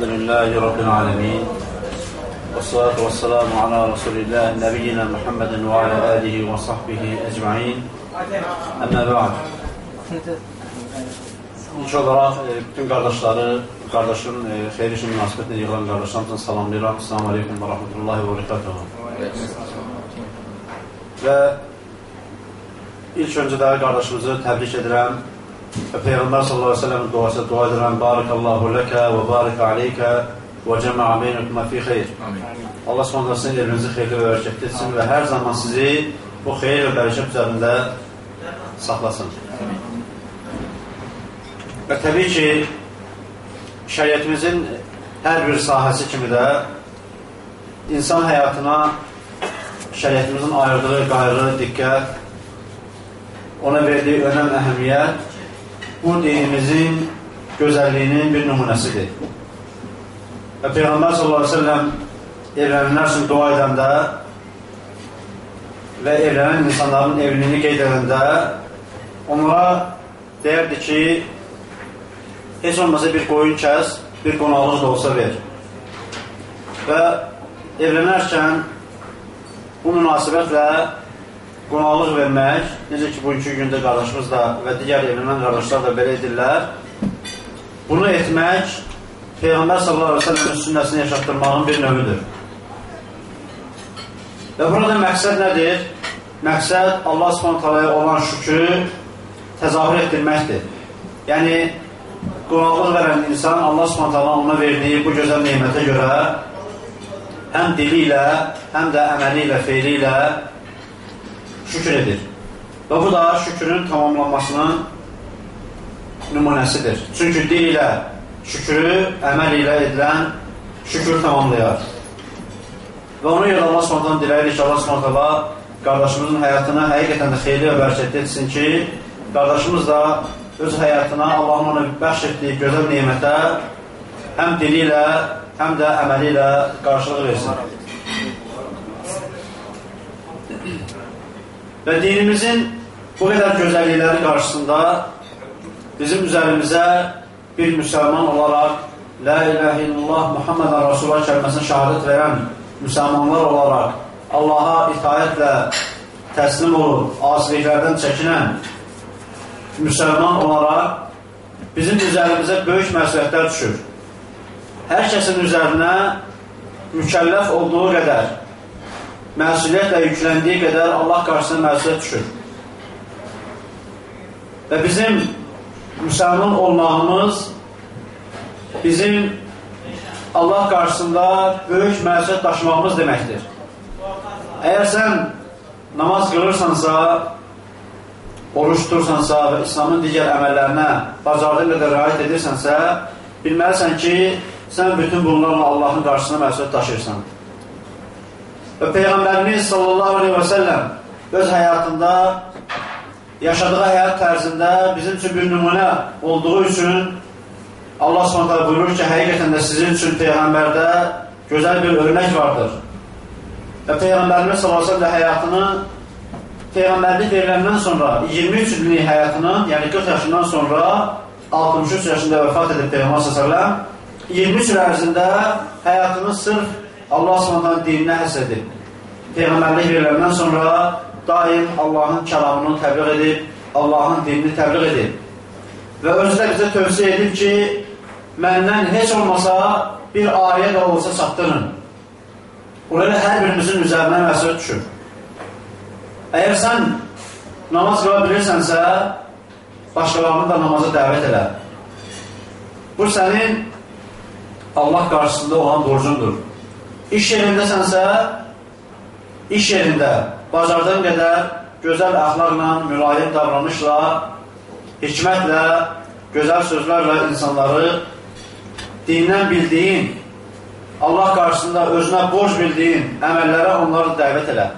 الحمد لله رب العالمين والصلاة والسلام على رسول الله نبينا محمد وعلى آله وصحبه أجمعين أما بعد İlk olaraq e, bütün qardaşları, qardaşın e, xeyir işin münasibətinə yığılan qardaşlarımızın salamlayıram. Assalamu aleykum və rahmetullahi və barakatuhu. Və ilk öncə də qardaşımızı təbrik edirəm. Və Peyğəmbər sallallahu əleyhi və səlləm duası dua edirəm. Barakallahu laka və barik alayka və cəma'a beynəkuma fi xeyr. Allah Subhanahu sizin evinizi xeyirli və bərəkətli etsin və hər zaman sizi bu xeyir və bərəkət üzərində saxlasın. Və təbii ki, şəriyyətimizin hər bir sahəsi kimi də insan həyatına şəriyyətimizin ayırdığı qayğı, diqqət, ona verdiyi önəm, əhəmiyyət bu dinimizin gözəlliyinin bir nümunəsidir. Və Peyğəmbər sallallahu əleyhi və səlləm evlənənlər üçün dua edəndə və evlənən insanların evliliğini qeyd edəndə onlara deyərdi ki, heç olmasa bir qoyun kəs, bir qonaqlıq da olsa ver. Və evlənərkən bu münasibətlə qonaqlıq vermək, necə ki, bugünkü gündə qardaşımız da və digər evlənən qardaşlar da belə edirlər, bunu etmək Peyğəmbər sellem'in sünnəsini yaşatdırmağın bir növüdür. Və burada məqsəd nədir? Məqsəd Allah subhanət olan şükrü təzahür etdirməkdir. Yəni, qonaqlıq verən insan Allah Subhanahu ona verdiyi bu gözəl nemətə görə həm dili ilə, həm də əməli ilə, feili ilə şükür edir. Və bu da şükrün tamamlanmasının nümunəsidir. Çünki dil ilə şükrü əməl ilə edilən şükür tamamlayar. Və ona görə Allah Subhanahu diləyirik ki, Allah Subhanahu qardaşımızın həyatına həqiqətən də xeyirli və bərəkətli etsin ki, qardaşımız da öz həyatına Allahın ona bəxş etdiyi gözəl nemətə həm dili ilə, həm də əməli ilə qarşılıq versin. Və dinimizin bu qədər gözəllikləri qarşısında bizim üzərimizə bir müsəlman olaraq La ilahe illallah Muhammedən Rasulullah kəlməsinə şəhadət verən müsəlmanlar olaraq Allaha itaətlə təslim olub, asiliklərdən çəkinən müsəlman olaraq bizim üzərimizə böyük məsuliyyətlər düşür. Hər kəsin üzərinə mükəlləf olduğu qədər, məsuliyyətlə yükləndiyi qədər Allah qarşısına məsuliyyət düşür. Və bizim müsəlman olmağımız bizim Allah qarşısında böyük məsuliyyət daşımağımız deməkdir. Əgər sən namaz qılırsansa, oruç tutursansa və İslamın digər əməllərinə bacardığın qədər rəayət edirsənsə, bilməlisən ki, sən bütün bunlarla Allahın qarşısına məsuliyyət daşıyırsan. Və Peyğəmbərimiz sallallahu aleyhi və səlləm öz həyatında yaşadığı həyat tərzində bizim üçün bir nümunə olduğu üçün Allah s.ə. buyurur ki, həqiqətən də sizin üçün Peyğəmbərdə gözəl bir örnək vardır. Və Peyğəmbərimiz s.ə.v həyatını Peyğəmbərlik veriləndən sonra 23 illik həyatını, yəni 40 yaşından sonra 63 yaşında vəfat edib Peyğəmbər s.ə.v 23 il ərzində həyatını sırf Allah s.ə.v dininə həs edib. Peyğəmbərlik veriləndən sonra daim Allahın kəlamını təbliğ edib, Allahın dinini təbliğ edib. Və özü də bizə tövsiyə edib ki, məndən heç olmasa bir ayə də olsa çatdırın. Orada hər birimizin üzərinə məsuliyyət düşür. Əgər sən namaz qıla bilirsənsə, başqalarını da namaza dəvət elə. Bu sənin Allah qarşısında olan borcundur. İş yerindəsənsə, iş yerində bacardığın qədər gözəl əxlaqla, mülayim davranışla, hikmətlə, gözəl sözlərlə insanları dindən bildiyin, Allah qarşısında özünə borc bildiyin əməllərə onları dəvət elə.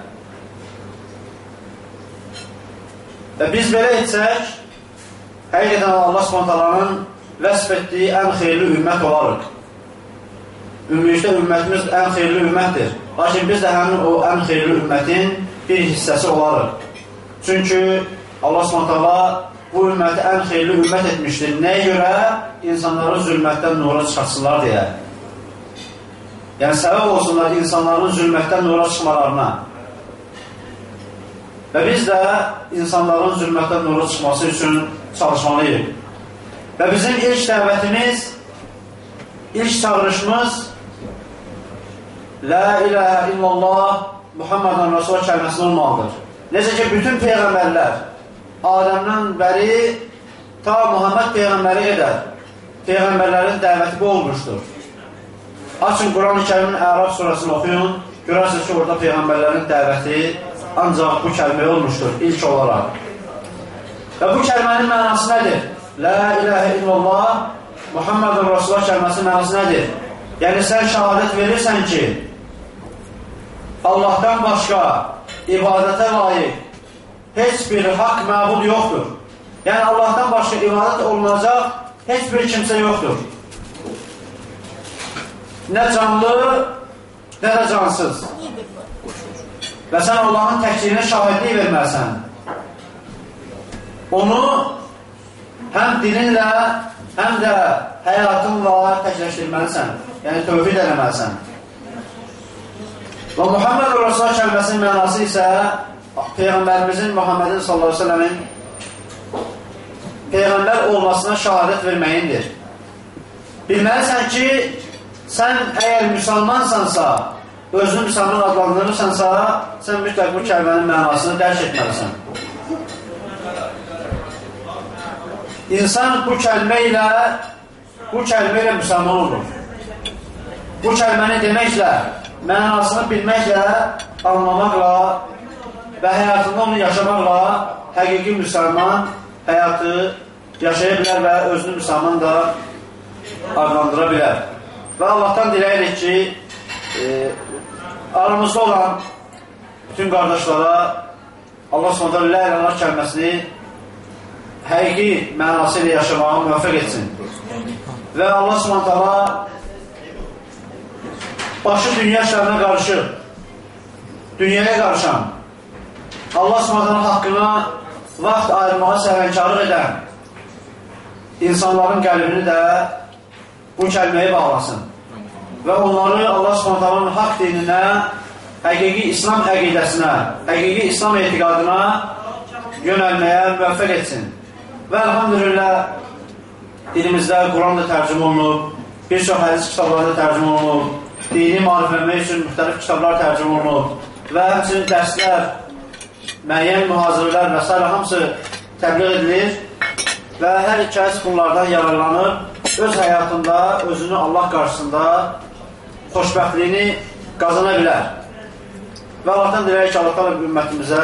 Və biz belə etsək, həqiqətən Allah spontananın vəsf etdiyi ən xeyirli ümmət olarıq. Ümumilikdə ümmətimiz ən xeyirli ümmətdir. Lakin biz də həmin o ən xeyirli ümmətin bir hissəsi olarıq. Çünki Allah spontana bu ümməti ən xeyirli ümmət etmişdir. Nəyə görə? İnsanları zülmətdən nura çıxartsınlar deyə. Yəni, səbəb olsunlar insanların zülmətdən nura çıxmalarına. Və biz də insanların zülmətdən nura çıxması üçün çalışmalıyıq. Və bizim ilk dəvətimiz, ilk çağırışımız La ilahə illallah Muhammedan Rasul kəlməsində olmalıdır. Necə ki, bütün peyğəmbərlər Adəmdən bəri ta Muhammed peyğəmbəri qədər peyğəmbərlərin dəvəti bu olmuşdur. Açın Quran-ı kərimin Ərab surasını oxuyun, görərsiniz ki, orada peyğəmbərlərin dəvəti ancaq bu kəlmə olmuşdur ilk olaraq. Və bu kəlmənin mənası nədir? La ilahə illallah Muhammedun Rasulullah kəlməsinin mənası nədir? Yəni, sən şəhadət verirsən ki, Allahdan başqa ibadətə layiq heç bir haqq məbud yoxdur. Yəni, Allahdan başqa ibadət olunacaq heç bir kimsə yoxdur. Nə canlı, nə də cansız. Və sən Allahın təkliğinə şahidlik verməlisən. Onu həm dilinlə, həm də həyatınla təkləşdirməlisən. Yəni, tövhid eləməlisən. Və Muhammed Rasulullah kəlməsinin mənası isə Peyğəmbərimizin Muhammedin sallallahu aleyhi ve sellemin Peyğəmbər olmasına şəhadət verməyindir. Bilməlisən ki, sən əgər müsəlmansansa, özünü müsəlman adlandırırsansa, sən mütləq bu kəlmənin mənasını dərk etməlisən. İnsan bu kəlmə ilə bu kəlmə ilə müsəlman olur. Bu kəlməni deməklə, mənasını bilməklə, anlamaqla və həyatında onu yaşamaqla həqiqi müsəlman həyatı yaşaya bilər və özünü müsəlman da adlandıra bilər. Və Allahdan diləyirik ki, e, aramızda olan bütün qardaşlara Allah s.ə. lə ilalar kəlməsini həqiqi mənası ilə yaşamağa müvəffəq etsin. Və Allah s.ə. başı dünya işlərinə qarışır, dünyaya qarışan, Allah s.ə. haqqına vaxt ayırmağa səvənkarlıq edən insanların qəlbini də bu kəlməyə bağlasın. Və onları Allah s.ə.nin haqq dininə, həqiqi İslam əqidəsinə, həqiqi İslam etiqadına yönəlməyə müvəffəq etsin. Və əlhamdülillah dilimizdə Quran da tərcümə olunub, bir çox hədis kitabları da tərcümə olunub, dini marifləmək üçün müxtəlif kitablar tərcümə olunub və həmçinin dərslər müəyyən mühazirələr və s. hamısı təbliğ edilir və hər kəs bunlardan yararlanıb öz həyatında, özünü Allah qarşısında xoşbəxtliyini qazana bilər. Və Allahdan diləyək ki, Allah ümmətimizə,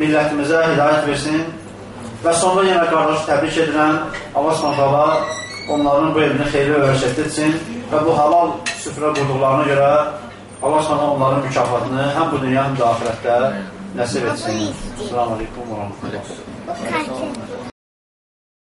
millətimizə hidayət versin və sonra yenə qardaşı təbrik edirəm. Allah s.ə. onların bu evini xeyri öyrəşət etsin və bu halal süfrə qurduqlarına görə Allah s.ə. onların mükafatını həm bu dünya, həm də ahirətdə nəsib etsin. Selamun Aleyküm və Rahmetullah.